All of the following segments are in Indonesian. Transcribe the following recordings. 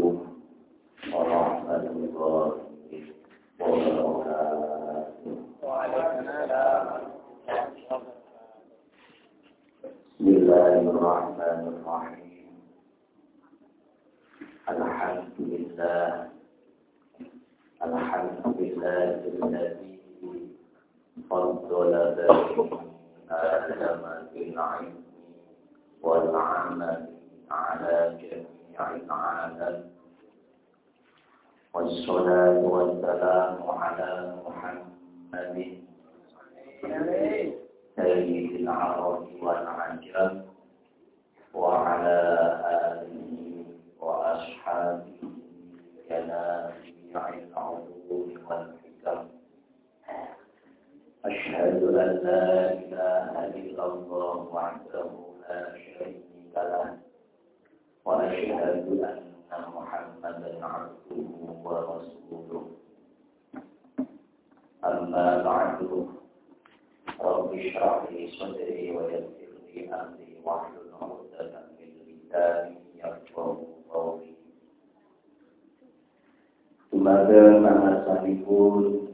algo Badan bahasa Nipun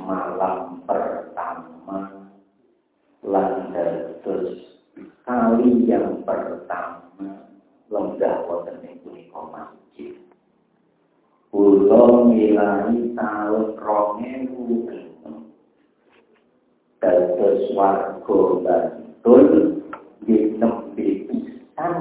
malam pertama landatus kali yang pertama lenggah wonten ing punika masjid. Kula milani taun dan Dados warga Bantul nggih nembe pisan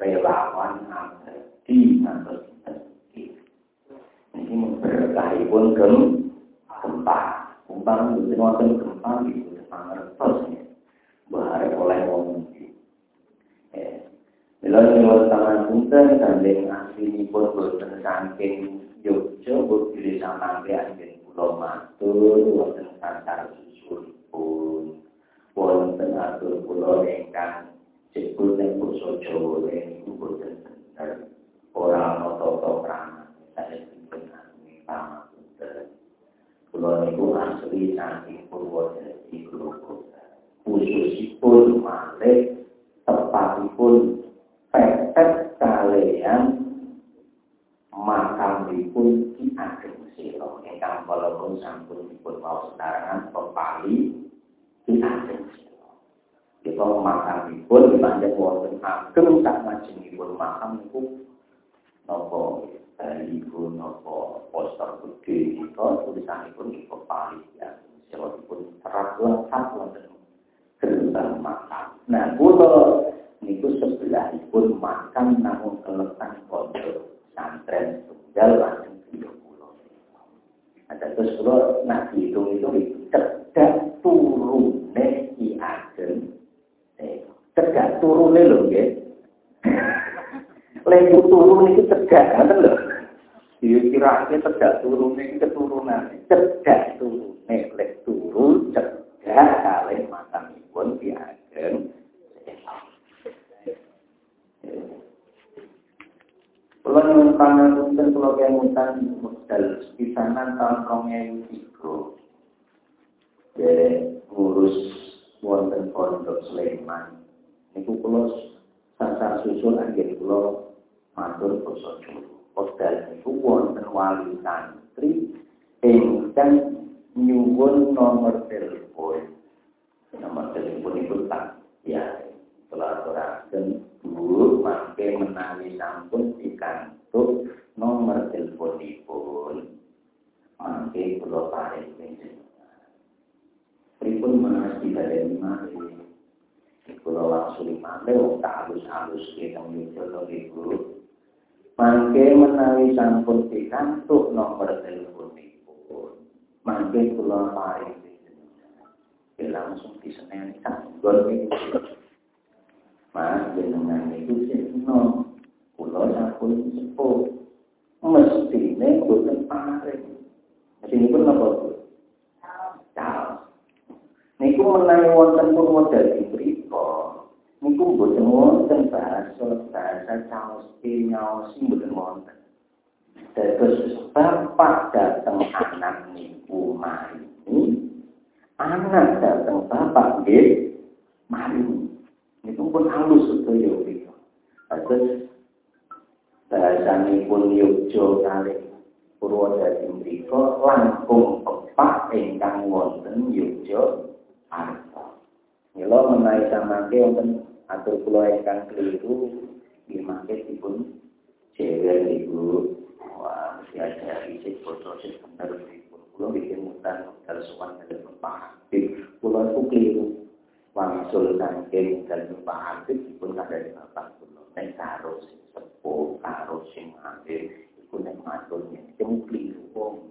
relawan abadi atau abadi. Ini memberkahi pun gem gempa. Umpang itu nonton gempa itu mangertos ya. Bahar oleh wong iki. Eh, Bila nyuwun tangan punten gandeng aslinipun boten saking Yogya, boten samangke anggere Nah, kula niku sebelah pun makan namun keletan pondok santren tunggal lajeng tiga pulau. Ada terus kula nak hitung itu cedak turune i ageng. Eh, cedak turune lho nggih. Lek turun itu cegah, ngoten lho. Dia kira cegah turun ini keturunan, cegah turun, lek turun cegah kali makan pun diagen. Kalau yang tangan mungkin kalau kayak mutan modal pisanan tahun rong ewu tiga, jadi ngurus wonten pondok Sleman. Niku kalau sasar susul akhir kalau matur basa Jawa. Wekdal niku wonten wali santri ingkang nyuwun nomor telepon. Nomor telepon itu tak ya pelaturaken Bu mangke menawi sampun dikantuk nomor teleponipun mangke kula paring panjenengan. Pripun menawi dibadani mari kula langsung wong halus-halus teng Yogyakarta ibu Mangke menawi sampun pikantuk nomor teleponipun. Mangke kula paring Ya langsung diseneni sanggol niku. Mas jenengan itu sino kula sampun sepuh. Mestine boten paring. Mesinipun napa, Bu? Caos. Niku menawi wonten pun modal niku mboten wonten bahasa bahasa caos nyaos mboten wonten. Terus bapak datang anak niku mari. Anak datang bapak nggih mari. Niku pun halus sedaya iki. Terus bahasanipun Yogyo kali Purwodadi mriku langkung pepak ingkang wonten Yogyo Arta. Mila menawi samangke wonten atur kula ingkang keliru nggih mangke dipun jewer ibu. Wah mesti ada isi foto sing bener dipun kula bikin mutan kalau sowan telepon Pak Habib kula itu keliru. Wangsul saking dan Pak Habib dipun kadang bapak kula. Nek karo sing sepuh karo sing akhir iku nek matur yen keliru. Wong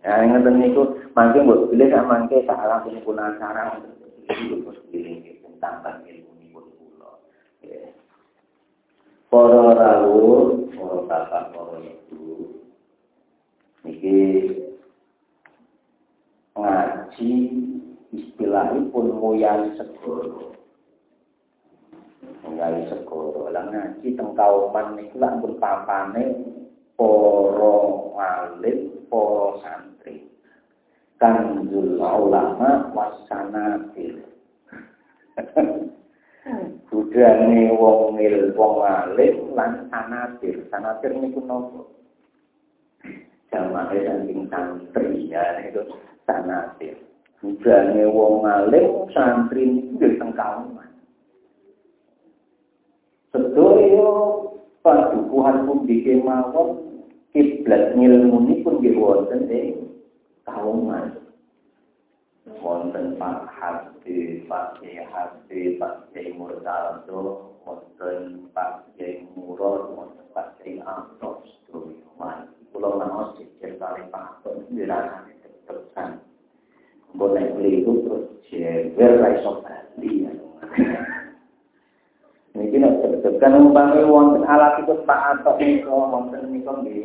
Ya, ngeten niku mangke mbok pilih sak mangke salah pun acara untuk terus pilih tentang ilmu Para rawuh, para bapak, para ibu, niki ngaji istilahipun muyali segoro. Muyali segoro. Lah ngaji teng kauman niku lak pun papane para alim, para santri. Kanjul ulama wasanatil. budane wong mil wong alim lan sanatir. Sanatir niku nopo? Jamaah saking santri ya itu sanatir. Budane wong alim santri niku yo teng kauman sedaya padukuhan pundi kemawon kiblat ngilmu nipun nggih wonten ing kauman wonten Pak Hadi, Pak Kiai Hadi, Pak Kiai Murtado, wonten Pak Kiai Murad, wonten Pak Kiai Antos, Dumiwan. Pulau Manos jejer kali Pak Antos, dirasani tetesan. Boleh beli itu terus jejer raiso bali. Ini tetekan umpamai wonten alat itu Pak Antos itu wonten itu di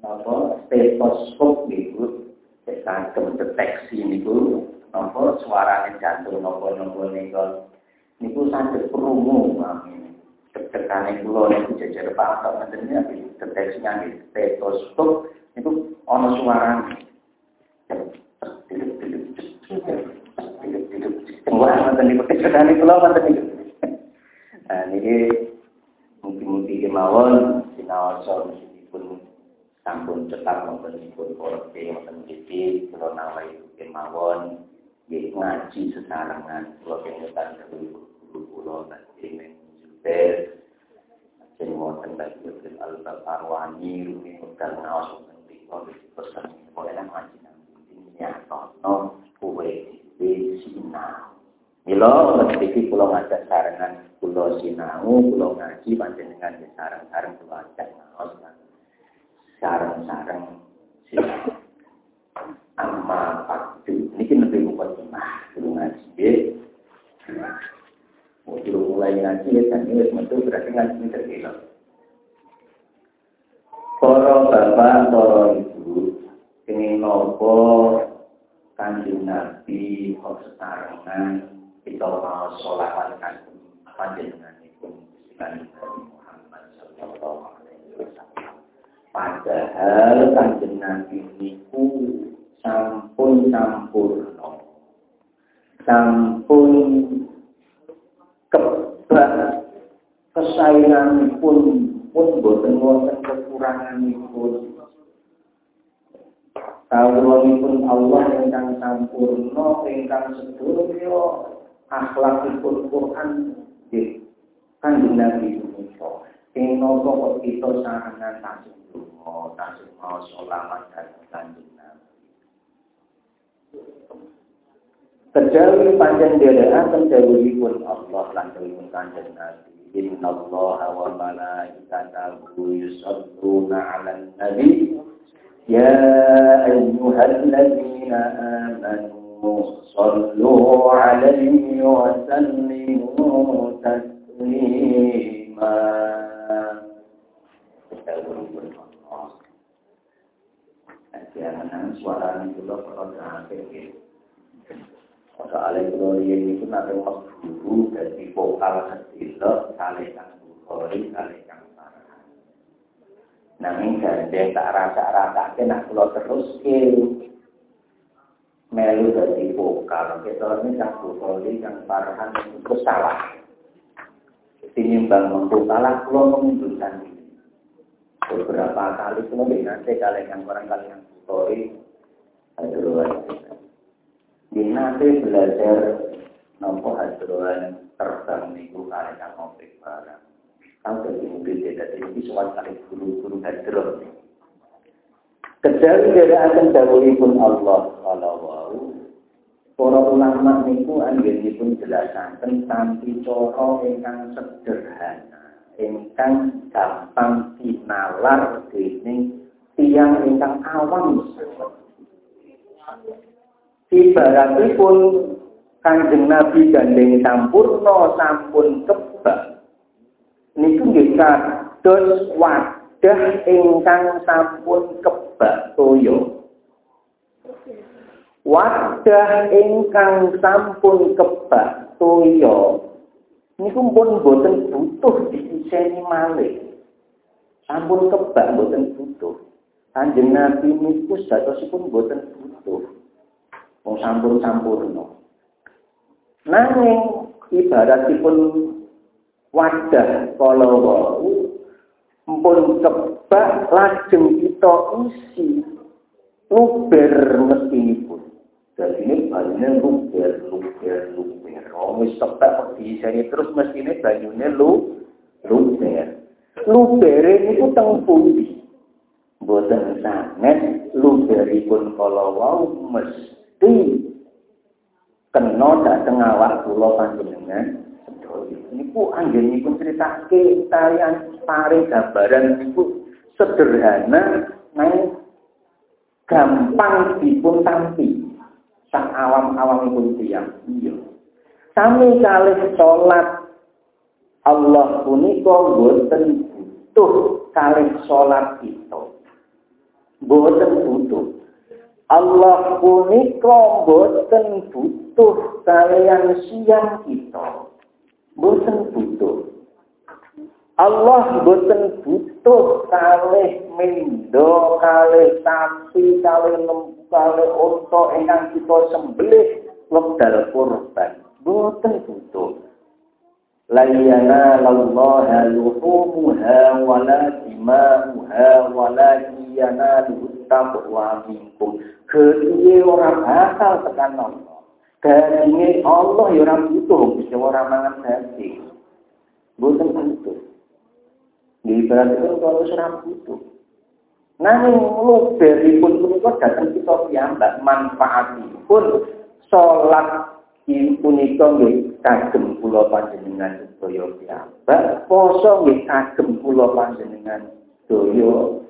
apa stetoskop gitu. Kita deteksi niku nopo suarane jantung nopo nopo niku niku saged krungu mami ketekane kula niku jejer patok ngeten iki deteksi nganti stetoskop niku ana niku niku. Pun sampun cetak wonten pun koreke wonten iki kula nawai kemawon Jadi ngaji sesarangan, kalau pengetan guru pulau tadi menjuter, sing wonten bagi bil albab arwani rumi mekal ngaos nanti kalau pesan boleh ngaji nanti nyata no kuwe di sinau. Milo mesti pulau ngajak sarangan pulau sinau pulau ngaji panjenengan di sarang-sarang pulau ngajak ngaos sarang-sarang sinau. Amma faktu ini kan lebih mukadimah dulu ngaji Waktu mulai ngaji ya kan ini metu berarti ngaji ini terkira. Para bapak, para ibu, ini nopo kanjeng Nabi kok setarangan kita mau sholawat kanjeng panjenengan itu kanjeng Nabi Muhammad Sallallahu Alaihi Wasallam. Padahal kanjeng Nabi itu sampun sampurno, sampun kebak kesayangan pun pun boten wonten kekurangan pun pun Allah ingkang sampurno ingkang sedaya akhlakipun Quran nggih. Kanjeng Nabi punika. Ing napa kok kita sarangan tasih donga tasih mau Nabi Kejawi panjang akan dawuhipun Allah lan dawuhipun kanjeng Nabi. Inna Allah wa malaikatahu yusalluna 'alan nabi ya ayyuhalladzina amanu sallu 'alaihi wa sallimu taslima. Itu nanti guru dari vokal sedilo, kali kang bukhori, kali kang parah. Namun gandeng tak rasa-rasa, nak kalau terus ke melu dari vokal. Kita ini kang bukhori, kang parahan itu salah. Tinimbang mengkukalah, kalau mengundurkan diri. Beberapa kali kemudian nanti kalian yang orang kalian bukhori, aduh, di nanti belajar nopo hadroan terbang minggu kali nang barang. Kalau dari mobil tidak tinggi soal kali guru-guru hadron. Kecuali dari akan pun Allah kalau wau. Para ulama niku anggenipun jelasan tentang coro ingkang sederhana, ingkang gampang dinalar dening tiang ingkang awam ibaratipun Kanjeng Nabi gandeng sampurno sampun kebak. Niku nggih kados wadah ingkang sampun kebak toyo wadah ingkang sampun kebak toyo niku pun boten butuh diiseni malih. Sampun kebak boten butuh. Kanjeng Nabi niku satosipun boten butuh. Wong sampur-sampurno. Nanging ibaratipun wadah kala wau mpun kebak lajeng kita isi luber mestinipun. Jadi ini banyunya luber, luber, luber. Oh, wis kebak diiseni terus mestine banyunya lu luber. Luber itu teng pundi? Boten sanget luberipun kala wau mesti kena dateng awak kula panjenengan niku anggenipun critake kalian paring gambaran niku sederhana nang gampang dipun tampi sak awam-awam pun tiyang iya. Sami kalih salat Allah punika boten butuh kalih salat kita. Boten butuh Allah punika boten butuh kalian siang kita. Boten butuh. Allah boten butuh kalih mendo, kalih sapi, kalih lembu, kalih unta ingkang kita sembelih wekdal kurban. Boten butuh. La yanalallaha luhumuha wala dima'uha wala yanaluhu taqwa minkum. Kepiye ora bakal tekan Allah. Dagingnya Allah ya ora butuh bisa ora mangan daging. Boten butuh. Ibarat itu kalau serap butuh. Nanging luberipun punika datang kita piyambak manfaatipun salat punika nggih kagem kula panjenengan sedaya piyambak, poso nggih kagem kula panjenengan sedaya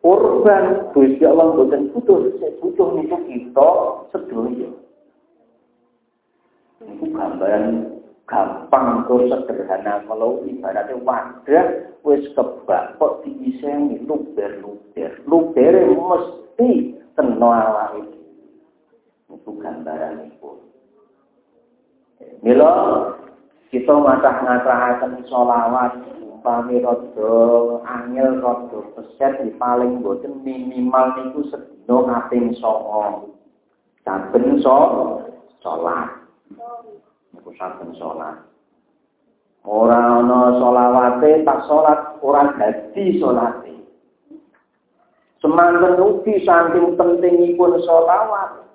Kurban Gusti Allah mboten butuh, butuh niku kita sedaya. Niku gambaran gampang kok sederhana kalau ibaratnya wadah wis kebak kok diiseni luber-luber. Luber mesti kena awake. Niku gambaran niku. Mila kita ngatah-ngatahaken sholawat umpami rada angel rada peset paling boten minimal niku sedina kaping 9 saben so salat. Niku saben salat. Ora ana selawate tak salat ora dadi salate. Semanten ugi saking pentingipun selawat.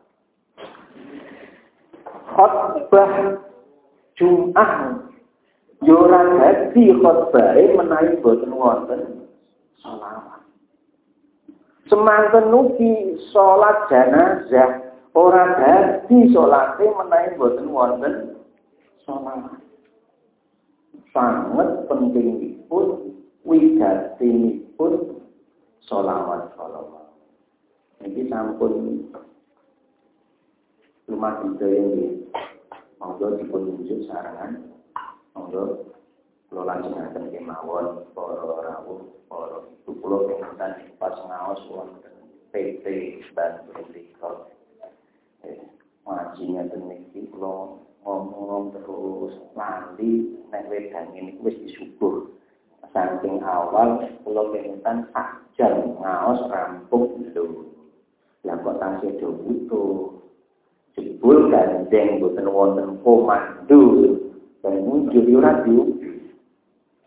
Khotbah Jum'ah yo ora dadi khotbahe menawi boten wonten selawat. Semanten ugi salat jenazah ora dadi salate menawi boten wonten selawat. Sangat pentingipun wigatinipun selawat salawat. Ini sampun rumah kita ini monggo dipun unjuk sarangan. Monggo. Kula lajengaken kemawon para rawuh para ibu. Kula ingkang pas ngaos wonten PT Bantul Dikot eh ngaji ngeten niki kula ngomong terus nanti nek wedan ini wis disubuh. Saking awal kula pengen sak jam ngaos rampung lho. Lah kok tasih do butuh jebul gandeng boten wonten komando dan muncul ora diuji.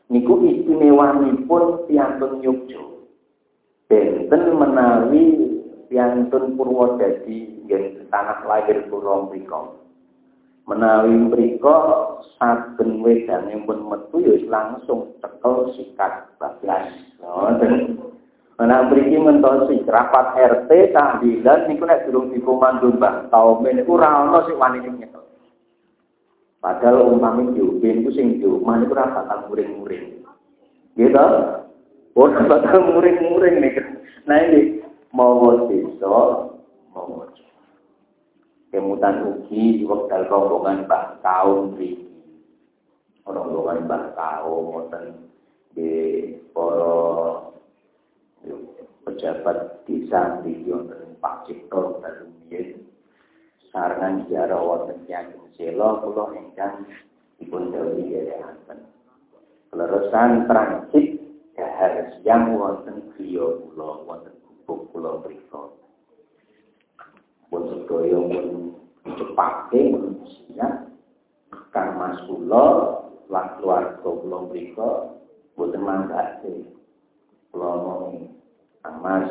Niku istimewanipun piantun Yogyo. Benten menawi piantun Purwodadi yang tanah lahir kula mriku. Menawi mriku saben wedane pun metu ya langsung cekel sikat bablas. Ngoten. Nah, mriki mentosi rapat RT tahlilan niku nek durung dikomando Mbah Taumen niku ora ana sing wani nyekel. Padahal umpami diupin itu sing diumah itu rasa bakal muring-muring. Gitu? Ora bakal muring-muring nih. Nah ini mau desa, mau Kemudian ugi waktu rombongan bah kaum di rombongan bah kaum wonten di para pejabat desa di wonten Pak Cipto dan sarangan ziarah wonten Kyageng Selo kula ingkang dipun dawuhi yayasan. Leresan transit dahar siang wonten griya kula wonten gubuk kula mriku. Pun sedaya pun cepake siap kang mas kula lan keluarga kula mriku boten manggate. Kula ngomong Mas,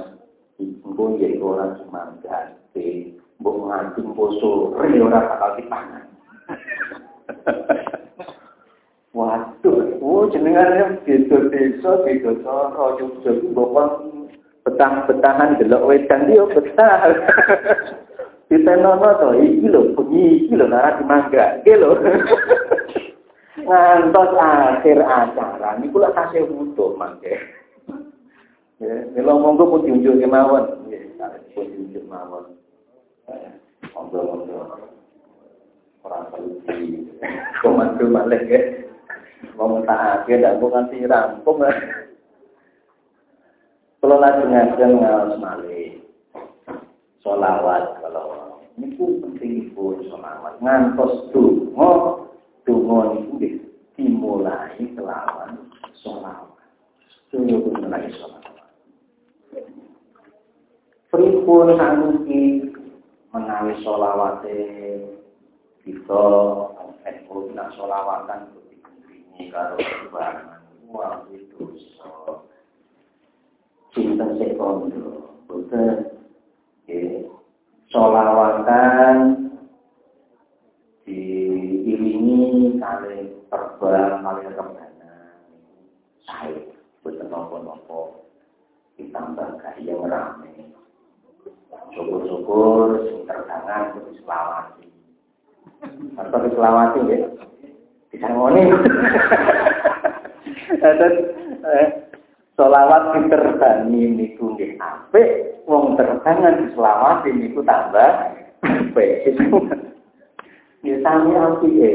ibu yen ora manggate mbok nganti poso sore ora bakal dipangan. Waduh, oh jenengane beda desa, beda cara, Jogja ku mbok betah-betahan delok wedan yo betah. Ditenono to iki lho, bengi iki lho ora dimangga. Iki lho. Ngantos akhir acara niku lak tasih butuh mangke. Ya, mila monggo pun diunjuk kemawon. Nggih, pun diunjuk mawon. Monggo-monggo. Orang salusi. Komando malih ya. Wong tak ake ndak kok nganti rampung. Kalau lajeng-lajeng ngaos malih. Solawat kalau niku penting pun solawat. Ngantos donga, donga niku dimulai kelawan solawat. Tunggu mulai solawat. Pripun saniki menawi solawate kita ekor nak solawatan ini karo barang wah itu so cinta sekondo betul ya solawatan diiringi kali terbang kali rebana saya nopo-nopo ditambah gaya rame. Syukur-syukur sing terdangan terus selawati. Tanpa selawati ya. Disangoni. Terus eh, solawat diterbani niku nggih apik, wong terbangan diselawati niku tambah apik. Ya sami apike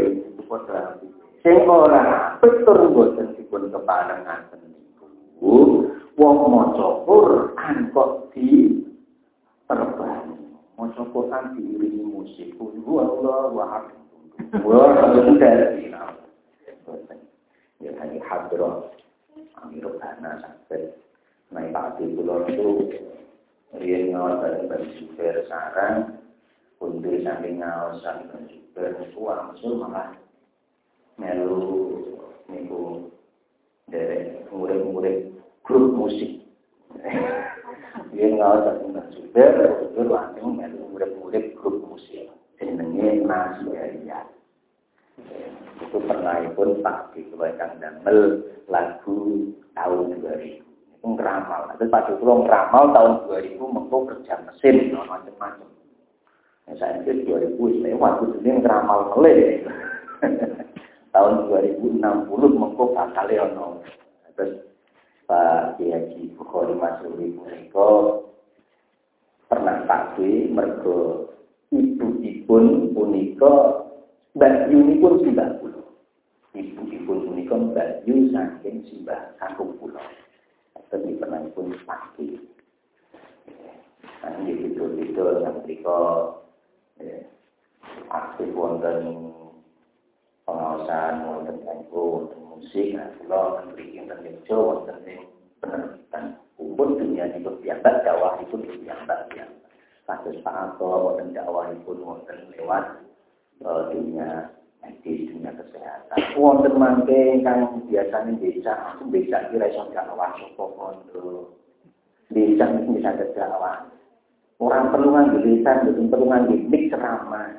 padha apik. Sing ora apik tur boten dipun keparengaken niku. Wong maca Quran kok di terbani. Maca Quran diiringi musik. Allah wa Wah, dari Ya, hanya hadroh Amir Bana sampai naik pati pulau itu Rian ngawasan dan super sarang Kundir saking ngawasan dan super itu langsung malah melu niku dari murid-murid grup musik Rian ngawasan dan super itu langsung melu murid-murid grup musik. Jenenge Nasiariyah itu pernah pun Pak dikeluarkan damel lagu tahun 2000 itu ngeramal. Itu Pak Duklo ngeramal tahun 2000 mengko kerja mesin macam-macam ya, saya itu 2000 lewat itu dia ngeramal meleh tahun 2060 mengko bakal ono. Terus Pak Kiai Bukhari Masuri mereka pernah takwi mergo ibu-ibun punika Mbak Yuni pun simbah pulau. Ibu-ibu punika Mbak Yu saking simbah kakung pulau. Tapi pernah pun. Nah, ini itu-itu yang mereka ya, aktif wonten pengawasan wonten tempo wonten musik kula memberi wonten Yogyo wonten ing penerbitan pun dunia itu piyambak dakwah itu piyambak ya kasus Pak Ato wonten dakwah itu wonten lewat uh, dunia medis, dunia kesehatan. Wonten mangke ingkang biasanya bisa, aku bisa kira iso dakwah sapa kondo. Bisa bisa dakwah. Orang perlu nganggo lisan, bukan perlu nganggo mik ceramah.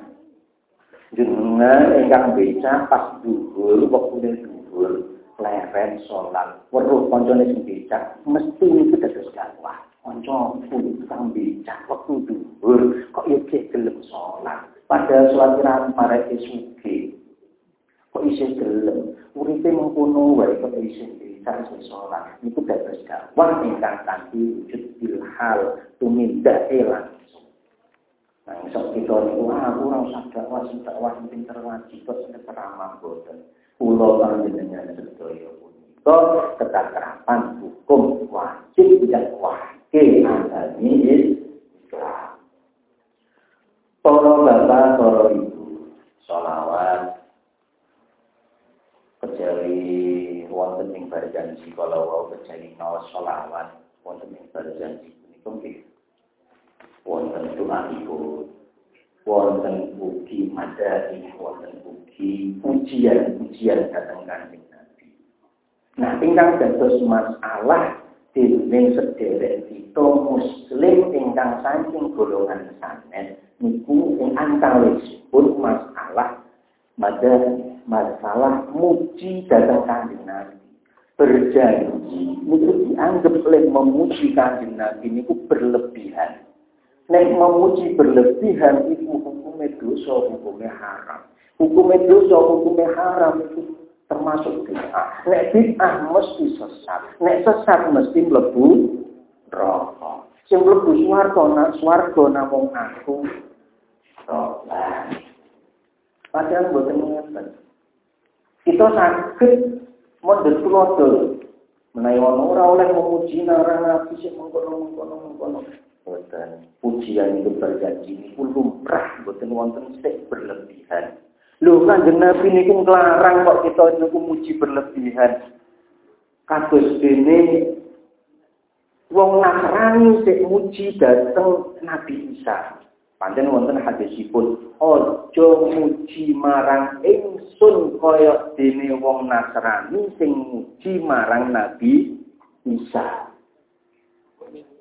Jenengan ingkang bisa pas dhuwur, wektune dhuwur, leren sholat, weruh koncone sing bisa, mesti itu dados dakwah. Kanca kang bisa waktu dhuwur kok yo gelem sholat. Padahal sholat kira mareke suge. Kok isih gelem. Uripe mengkono wae kok isih bisa isih sholat. Dakwah ingkang kanthi wujud bilhal tumindahe langsung. Nah, iso kita niku ah ora usah dakwah sing dakwah sing pinter wajib kok sing boten. Kula panjenengan sedaya punika ketataran hukum wajib dakwah ke agami Islam. Para bapak, para ibu, sholawat, kecuali wonten ing berjanji kalau wau kecuali mau sholawat wonten ing berjanji ini nggih wonten doa ibu wonten ugi madani wonten ugi pujian-pujian datang kanjeng Nabi nah tinggal dados masalah dening sederek kita muslim ingkang saking golongan sanes niku ing antawisipun masalah pada masalah muji datang kanjeng Nabi. Berjanji niku dianggap oleh memuji kanjeng Nabi niku berlebihan. Nek memuji berlebihan itu hukumnya dosa, hukumnya haram. Hukumnya dosa, hukumnya haram itu termasuk bid'ah. Nek bid'ah mesti sesat. Nek sesat mesti mlebu rokok. Sing mlebu swarga nak swarga namung aku. Tobat. Padahal mboten ngeten. Kita sakit mondot tulodo. Menawi ono ora oleh memuji narang nabi sing mengkono-mengkono mengkono. Boten. Pujian itu berjanji niku lumrah boten wonten sik berlebihan. Lho kanjeng Nabi niku nglarang kok kita niku muji berlebihan. Kados dene wong Nasrani sik muji dateng Nabi Isa. Panjen wonten hadisipun aja muji marang ingsun kaya dene wong Nasrani sing muji marang Nabi Isa.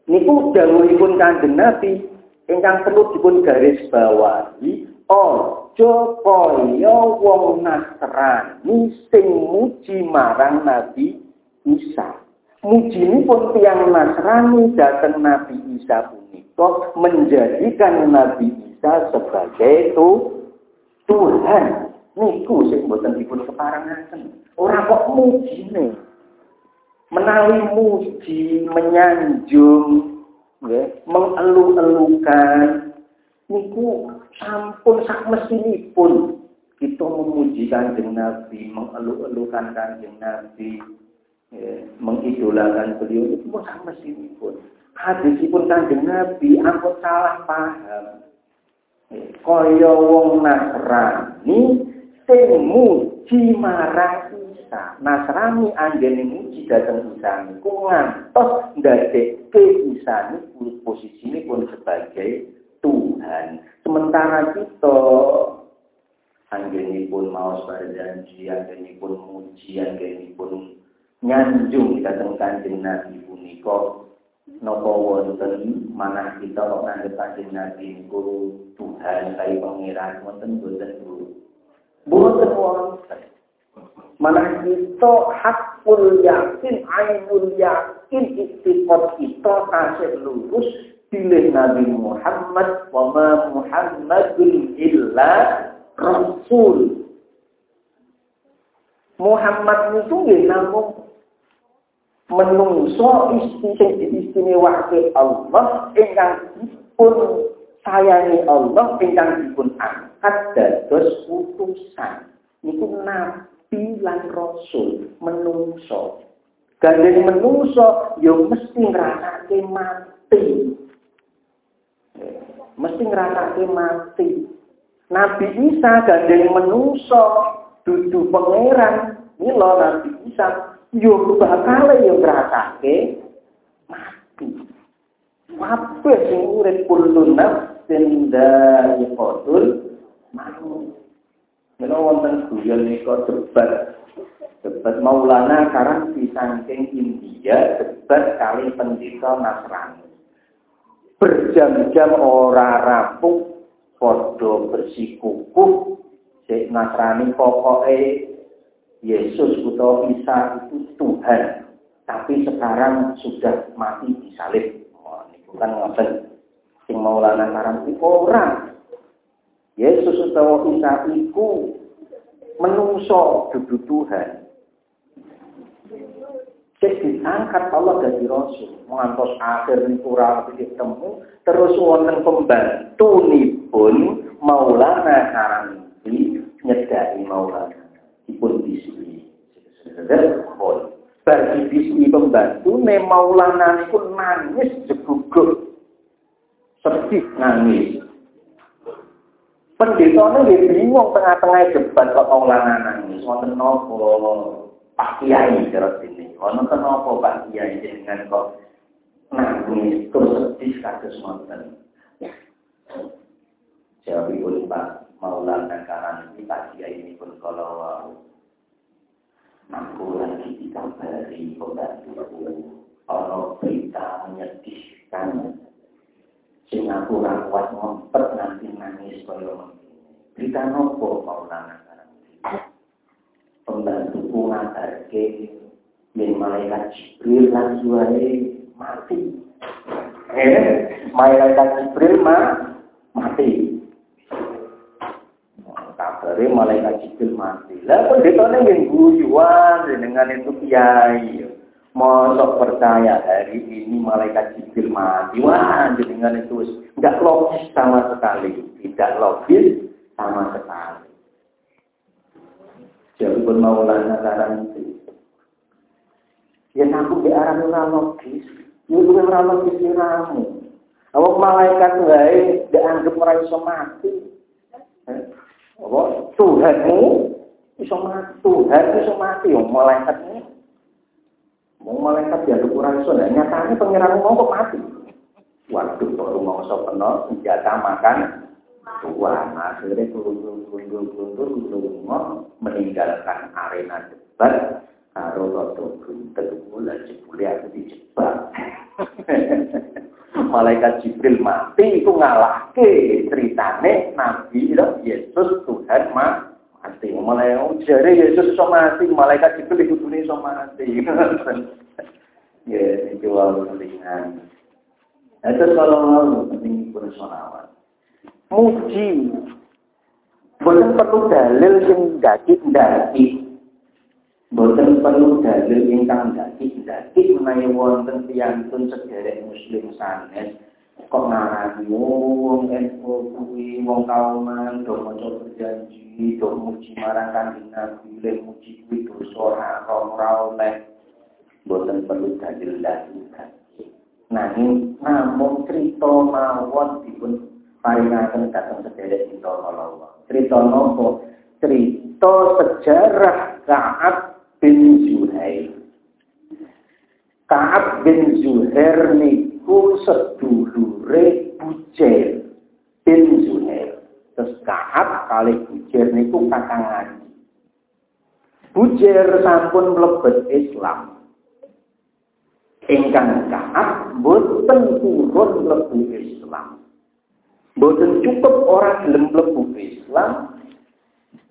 Niku dawuhipun Kanjeng Nabi ingkang perlu dipun garis bawahi aja kaya wong Nasrani sing muji marang Nabi Isa. pun tiang Nasrani datang Nabi Isa punika menjadikan Nabi Isa sebagai itu Tuhan. Niku sing mboten dipun keparangaken. Ora kok mujine. Menawi muji, menyanjung, nggih, mengelu-elukan niku sampun sak mesinipun kita memuji kanjeng Nabi, mengelu-elukan kanjeng Nabi, mengidolakan beliau itu pun sama sini pun. Kanjeng Nabi, aku salah paham. Kaya wong Nasrani sing muji marang Isa. Nasrani anjene muji dateng Isa niku ngantos ndadekke Isa niku posisine pun sebagai Tuhan. Sementara kita anggenipun maos berjanji, anggenipun muji, anggenipun nyanjung dateng kanjeng Nabi punika napa wonten manah kita kok nganggep kanjeng Nabi niku Tuhan kaya pangeran wonten boten Bu. Boten wonten. Manah kita hakul yakin, ainul yakin istiqot kita kasih lurus pilih Nabi Muhammad wa ma Muhammadun illa Rasul. Muhammad itu nggih namung menungso isti sing diistimewake Allah ingkang dipun sayangi Allah ingkang dipun angkat dados utusan niku nabi lan rasul menungso gandeng menungso yo ya mesti ngrasake mati mesti ngrasake mati Nabi Isa gandeng menungso dudu pangeran mila Nabi Isa yo bakal yo ngrasake mati. Kabeh sing urip kullu nafsin dha'iqatul maut. Mila wonten guyon nika debat debat Maulana karang di saking India debat kali pendeta Nasrani. Berjam-jam ora rampung padha bersikukuh sik Nasrani pokoke Yesus atau Isa itu Tuhan, tapi sekarang sudah mati di salib. Oh, ini bukan ngoten. Sing Maulana Karam itu orang. Yesus atau Isa itu menungso dudu Tuhan. Cek diangkat Allah dari Rasul. Mengantos akhir niku ora ketemu. Terus wonten pembantu pun Maulana Karam ini nyedai Maulana dipun bisui. Pun. Bagi bisui pembantu, ne maulana niku nangis jegugup. Sedih nangis. Pendetanya dia bingung tengah-tengah debat kok maulana nangis. Wonten nopo Pak Kiai terus ini. Wonten nopo Pak Kiai dengan kok nangis terus sedih kados wonten. Jawabipun Pak Maulana karan ini Pak Kiai ini pun kalau aku lagi dikabari pembantuku ono berita menyedihkan sing aku rawat ngompet nanti nangis kaya berita nopo Maulana karan pembantuku ngabarke yang malaikat Jibril wae mati eh malaikat Jibril mah mati kabare malaikat Jibril mati. Lah pendetane yang guyuan dengan itu kiai. Mosok percaya hari ini malaikat Jibril mati. Wah, dengan itu enggak logis sama sekali. Tidak logis sama sekali. Jadi pun maulana sekarang itu. Ya aku di arah ora logis. Ya luwih ora logis ramu. Awak malaikat wae dianggap ora iso mati. Eh, apa Tuhanmu iso mati Tuhan iso mati yo malaikat ini mau malaikat ya kurang iso nah pengiran mau kok mati waduh baru mau so penuh senjata makan Tuhan akhirnya turun-turun-turun-turun meninggalkan arena debat karo rodo buntet mulai jebule aku dijebak malaikat Jibril mati itu ngalahke ceritane Nabi Yesus Tuhan mati. Mulai jare Yesus iso mati, malaikat Jibril itu dunia iso mati. Ya, itu wau kelingan. Nah, itu kalau mau penting pun solawat. Muji. Bukan perlu dalil yang daki-daki. Bukan perlu dalil ingkang daki-daki menawi wonten pun sederek muslim sanes kok ngarani wong NU kuwi wong kauman do maca berjanji do muji marang kanjeng Nabi le muji kuwi dosa ora ora oleh boten perlu dalil lagi. Nanging namung cerita mawon dipun paringaken dateng sederek kita Allah. Cerita nopo? Cerita sejarah Ka'ab bin Zuhair. Ka'ab bin Zuhair niku sedulure Bujair bin Zuhair. Terus Ka'ab kali Bujair niku kakang ngaji. Bujair sampun mlebet Islam ingkang Ka'ab boten turun mlebu Islam. Boten cukup orang gelem mlebu Islam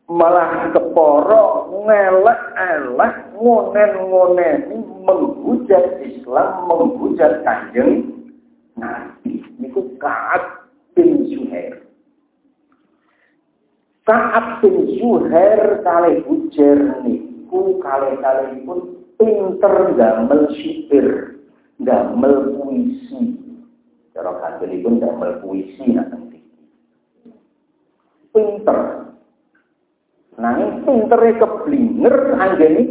malah keporo ngelek-elek ngonen-ngoneni menghujat Islam, menghujat Kanjeng Nabi. Niku Ka'ab bin Zuhair. Ka'ab bin Zuhair kali hujar niku kali-kali pun pinter gamel sipir, gamel puisi. Cara pun gamel puisi nanti. Pinter. Nanging pintere keblinger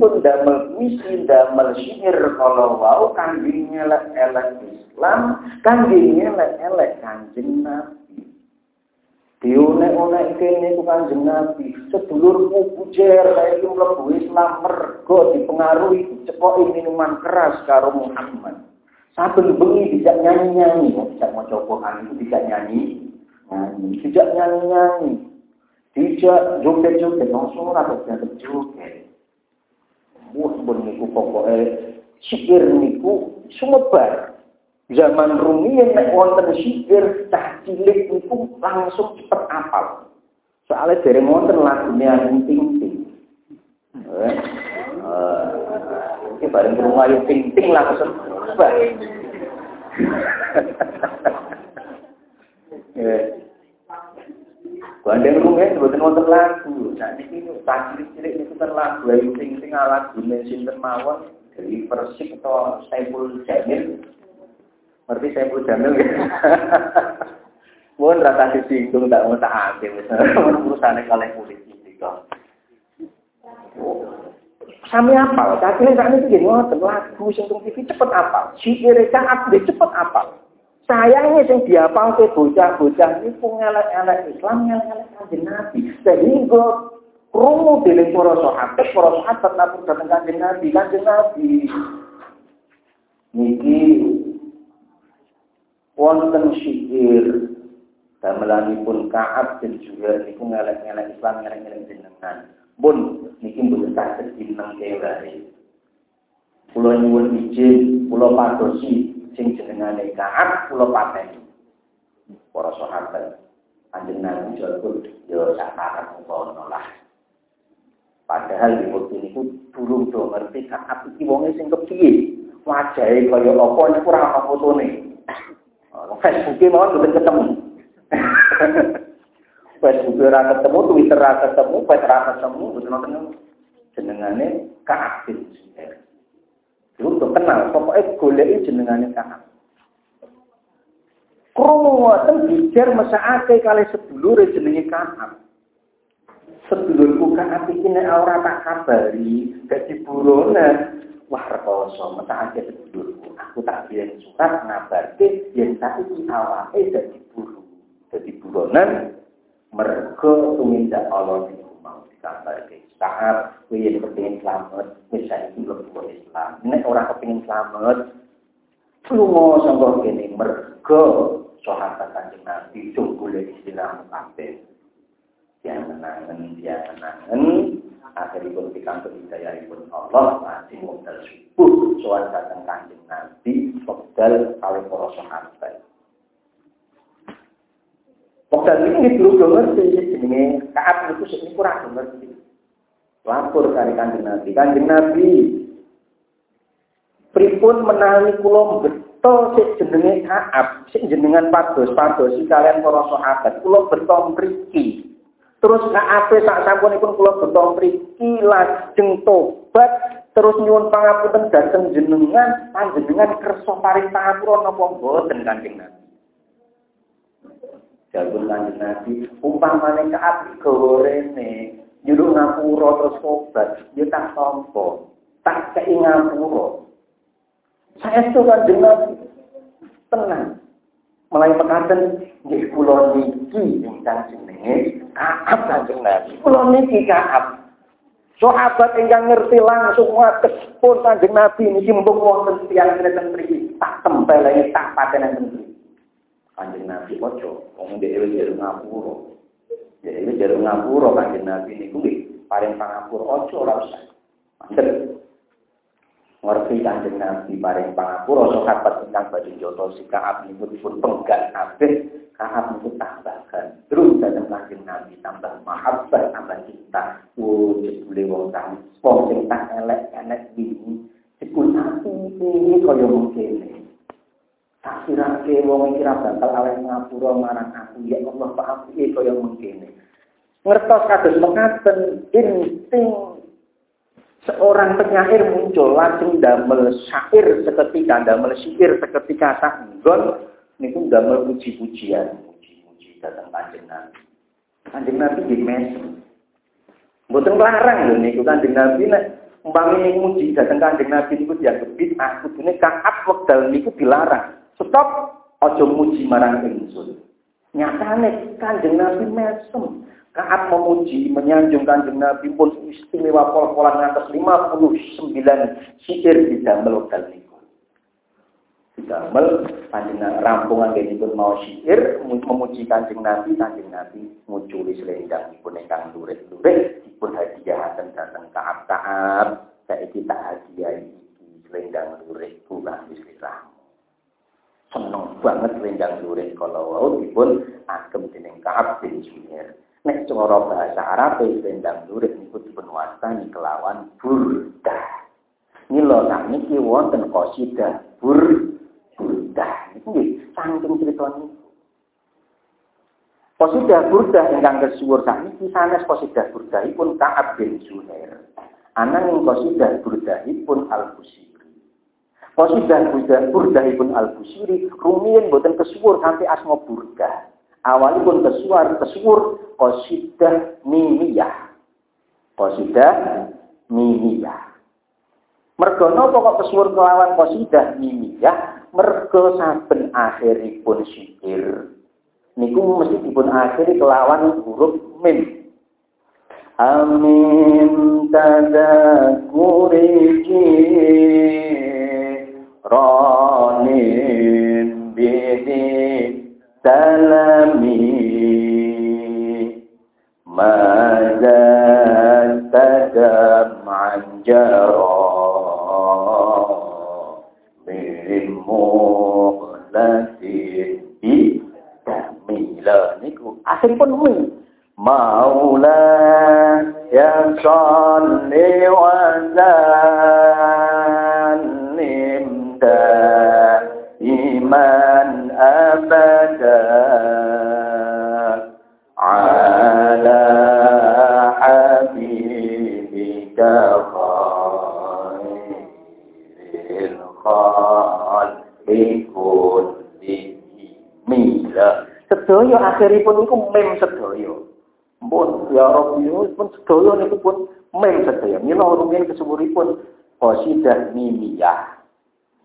pun damel puisi, damel syair kalau wau kanjeng elek-elek Islam, kanjeng elek-elek kanjeng Nabi. Dionek-onek kene ku Kanjeng Nabi, sedulurmu bujer itu mlebu Islam mergo dipengaruhi dicekoki minuman keras karo Muhammad. Saben bengi tidak nyanyi-nyanyi, tidak mau Quran itu tidak nyanyi, nyanyi, tidak nyanyi-nyanyi. Tidak joget-joget, langsung ora joget-joget. Wah, ben niku pokoke sikir niku sumebar zaman rumiyin nek wonten sihir cah cilik niku langsung cepet apal. Soalnya dari wonten lagune Ayu Ting Ting. Eh, ini bareng rumah Ayu Ting Ting langsung Eh. Bandeng rumah sebetulnya wonten lagu. Nah ini cah cilik-cilik itu kan lagu Ayu Ting Ting ala gune sinten mawon dari Persik atau Saiful Jamil Ngerti pun jamil ya. Mohon rasa disinggung tak mau tak hakim. Urusannya kalian politik kok. Sami apal, kaki saat itu jadi ngoten lagu sing TV cepet apal, si Erika update cepet apal. Sayangnya sing diapal ke bocah-bocah itu ngelek-ngelek Islam, ngelek-ngelek kanjeng Nabi. Sehingga krungu dening para sahabat, para sahabat lapor dateng kanjeng Nabi, kanjeng Nabi. Niki wonten sihir damelanipun Ka'ab bin Zuhair niku ngelek-ngelek Islam ngelek-ngelek jenengan. Pun niki mboten saged dineng kewae. Kula nyuwun izin, kula padosi sing jenengane Ka'ab kula pateni. Para sahabat Nabi jatuh yo sak parang ngono lah. Padahal di waktu niku durung do ngerti Ka'ab iki wonge sing kepiye. Wajahe kaya apa niku ora ana fotone. Facebook mau belum ketemu. Facebook ora ketemu, Twitter ora ketemu, Twitter ora ketemu, betul ketemu. Jenengane Ka'ab bin Zuhair. Lu tuh kenal, pokoknya goleki jenengane Ka'ab. Krungu ngoten bijar mesakake kali sedulure jenenge Ka'ab. Sedulurku Ka'ab iki nek ora tak kabari, dadi buronan, wah rekoso aja sedulurku aku tak bilang surat ngabarke yen saiki awake dadi buru dadi buronan mergo tumindak Allah niku mau dikabarke saat kowe kepengin slamet wis saiki mlebu Islam nek ora kepengin slamet lunga sanggo kene mergo sahabat kanjeng Nabi jungkule istilah kabeh. Yang menangan yang menangan. Akhiripun pikantuk hidayahipun Allah masih modal subuh. Soal datang kanjeng Nabi modal kali para sahabat modal ini dulu dong ngerti jenenge kaat itu sing kurang ngerti lapor kali kanjeng Nabi kanjeng Nabi Pripun menawi kula beto sik jenenge Kaab, sik jenengan pados-pados kalian para sahabat, kula beto mriki. Terus Kaab sak sampunipun kula beto mriki lajeng tobat terus nyuwun pangapunten dhateng jenengan, panjenengan kersa paring pangapura napa mboten Kanjeng Nabi. Jalur Kanjeng Nabi, umpamane Kaab gorene, nyuruh ngapura terus tobat, ya tak tampa, tak kei ngapura. Saya itu kan dengar tenang. Mulai mekaten nggih kula niki ingkang jenenge Kaab Kanjeng Nabi. Kula niki Kaab. Sahabat ingkang ngerti langsung wates pun Kanjeng Nabi niki mumpung wonten tiyang nenten mriki tak tempeleni tak patenan mriki. Kanjeng Nabi ojo wong dhewe jero ngapura. Jadi jero ngapura Kanjeng Nabi niku nggih paring pangapura ojo ora. Mantep ngerti kanjeng Nabi paring pangapura sahabat ingkang badhe njoto si Kaab niku dipun penggal kabeh Kaab niku tambahkan terus dateng kanjeng Nabi tambah mahabbah tambah cinta wujud beli wong kang wong sing tak elek elek ini dipun ati ini kaya mungkin tak sirake wong iki ra bakal aweh ngapura marang aku. Ya Allah Pak aku kaya mungkin ngertos kados mekaten insting seorang penyair muncul langsung damel syair seketika damel syair seketika tanggon niku damel puji-pujian puji-puji datang kanjeng Nabi. Nabi di mes mboten larang lho niku kanjeng Nabi nek umpami niku muji datang kanjeng Nabi niku dianggap bid'ah kudune kaat wekdal niku dilarang stop aja muji marang ingsun nyatane kanjeng Nabi mesem Kaat memuji, menyanjung kanjeng Nabi pun istimewa pol-polan atas 59 sihir di damel dal niku. Di damel kanjeng rampungan pun mau sihir memuji kanjeng Nabi, kanjeng Nabi nguculi selendang pun ingkang lurik-lurik dipun hadiahaken dateng kaab-kaab saiki tak hadiah iki selendang lurik kula Islam. Seneng banget selendang lurik kalau wau dipun agem dening Ka'ab bin Zuhair. Nek cara bahasa Arab bendang lurik niku dipun wastani kelawan burdah. Mila sakniki wonten qasidah bur burdah. Niku nggih saking crita niku. Qasidah burdah ingkang kesuwur sakniki sanes qasidah burdahipun Ka'ab bin Zuhair. Ananging qasidah burdahipun Al-Busiri. Qasidah burdahipun Al-Busiri rumiyin boten kesuwur sampai asma burdah awalipun kesuar kesuwur qasidah mimiyah. Qasidah mimiyah. Mergo napa kok kesuwur kelawan qasidah mimiyah? Mergo saben akhiripun syair niku mesti dipun akhiri kelawan huruf mim. Amin tadakuri ranin bidin سلامي ماذا تدمعا جرى من مغلة بدميلا niku akhir pun hui maula yang salli wa iman أبدا على حبيبك خير الخلق كلهم sedaya akhiripun niku mem sedaya. Pun ya Rabbi pun sedaya niku pun mem sedaya. Mila rumiyin kesuwuripun qasidah mimiyah.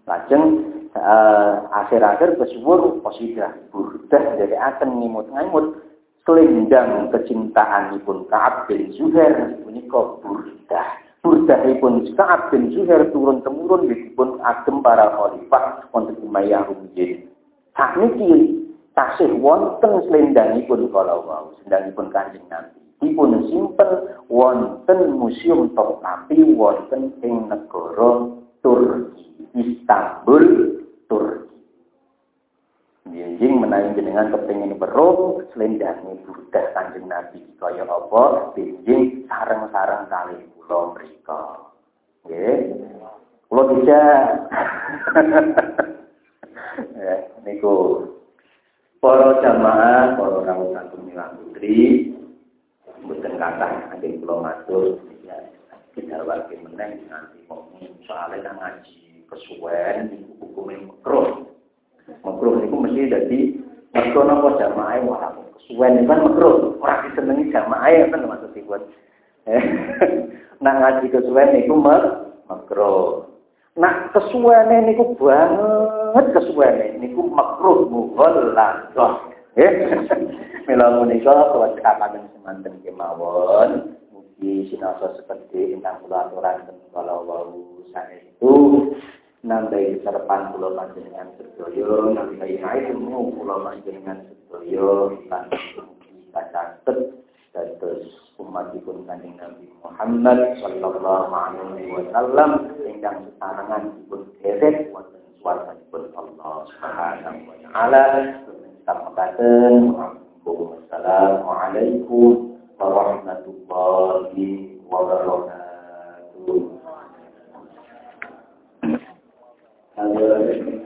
Lajeng uh, akhir-akhir kesuwur posidah burdah dari akan ngimut-ngimut selendang kecintaan pun Kaab bin Zuhair menika burdah. Burdah pun Kaab bin Zuhair turun temurun pun agem para khalifah untuk Umayyah Rumiyin sakniki tasih wonten selendangipun kala wau selendangipun Kanjeng Nabi. Dipun simpen wonten museum Topkapi wonten ing negara Turki Istanbul Turki. Jinjing menawi jenengan kepengin beruh selendange budah Kanjeng Nabi kaya apa? Jinjing sareng-sareng kali mriku. Nggih. Kulo dijak. ya, niku para jamaah, para rawuh satu milang putri, mboten kathah anggen kula matur ya kita wakil meneng nanti ngomong soalnya ngaji kesuwen hukume makruh. Makruh niku mesti dadi mergo napa jamaah wah kesuwen kan makruh, ora disenengi jamaah kan maksudipun. Nang ngaji kesuwen niku makruh. Nak kesuwene niku banget kesuwene niku makruh mughalladah. Ya. Mila menika kula cekapaken semanten kemawon mugi sinasa seperti ingkang kula aturaken kala wau saestu nambahi serpan kula panjenengan sedaya nambahi ilmu kula panjenengan sedaya lan kita catet dados umatipun kanjeng Nabi Muhammad sallallahu alaihi wasallam ingkang sesarengan dipun derek wonten swarganipun Allah Subhanahu wa taala. Sampaikan Wassalamualaikum warahmatullahi wabarakatuh. Thank you.